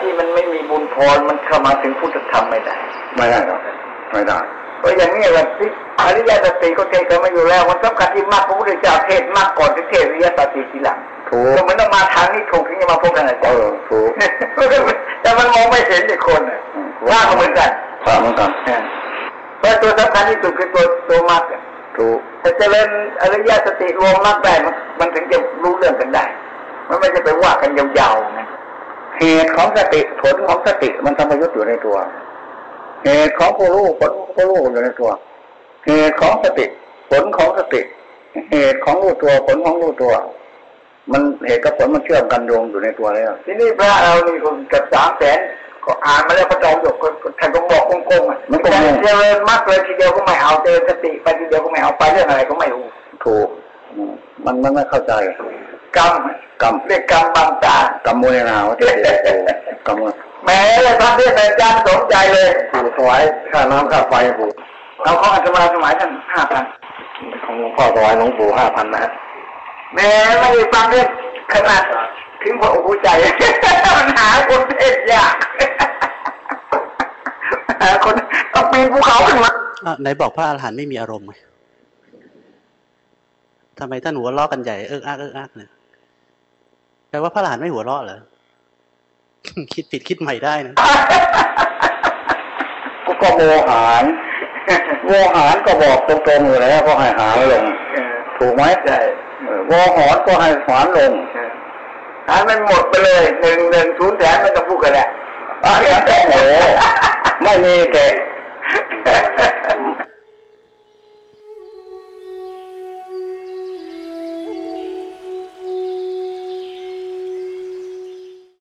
ที่มันไม่มีบุญพรมันเข้ามาถึงพุทธธรรมไม่ได้ ไม่ได้หรอกไม่ได้เพราะอย่างนี้แหละที่อริยสัจสี่ก็เทศกันมาอยู่แล้ว มันสำคัญที่มากพระพุทธเจ้าเทศมากก่อนที่เทศอริยสัจสี่ทีหลังถูกก็มันต้องมาทางนี้ถูกถึงจะมาพบกันอาเอจารย์อถูกแต่มันมองไม่เห็นเด็กคนน่ะว่าก็เหมือนกันพระเหมือนกันเพราะตัวสำคัญที่สุดคือตัวตัวมรรคอะถูกถ้าเจริญอริยสติรวมมรรคได้มันมันถึงจะรู้เรื่องกันได้ มันไม่จะไปว่ากันยาวๆนะ เหตุของสติผลของสติมันธรรมยุทธ์อยู่ในตัว เหตุของผู้รู้ผลของผู้รู้อยู่ในตัว เหตุของสติผลของสติ เหตุของรู้ตัวผลของรู้ตัว มันเหตุกับผลมันเชื่อมกันโยงอยู่ในตัวแล้วทีนี้พระเรานี่คนเกับสามแสนก็อ่านมาแล้วพระจอมหยกก็ท่านก็บอกโกงๆอะมันก็แต่งงเจริญมรรคเลยทีเดียวก็ไม่เอาเจริญสติไปทีเดียวก็ไม่เอาไปเรื่องอะไรก็ไม่รู้ถูกอืมมันมันไม่เข้าใจกรรมกรรมเรียกกรรมบังตา กรรมโมเนนาวะที่เดียวโอ้กรรมแหม้เลยพระเทศน์อาจารย์สนใจเลยผูถวายค่าน้ำค่าไฟผูเอาของอาตมาสมัยท่านห้าพันของหลวงพ่อถวายหลวงปู่ห้าพันนะฮะแหม้ไม่ได้ฟังเลยขนาดถึงหัวอกหัวใจมันหาคนเทศยากหาคนต้องปีนภูเขาขึ้นมาอะไหนบอกพระอรหันต์ไม่มีอารมณ์ไงทำไมท่านหัวเราะกันใหญ่เอิกอักเอิกอักเนี่ย แปลว่าพระอรหันต์ไม่หัวเราะเหรอ คิดผิดคิดใหม่ได้นะ ก็ก็โมหารโมหารก็บอกตรงๆอยู่แล้วก็ให้หารลงเออถูกไหมใช่เออโมหอนก็ให้หารลงหารมันหมดไปเลยหนึ่งหนึ่งศูนย์แสนไม่ต้องพูดกันแหละอันนี้โอ้โหไม่มีแต่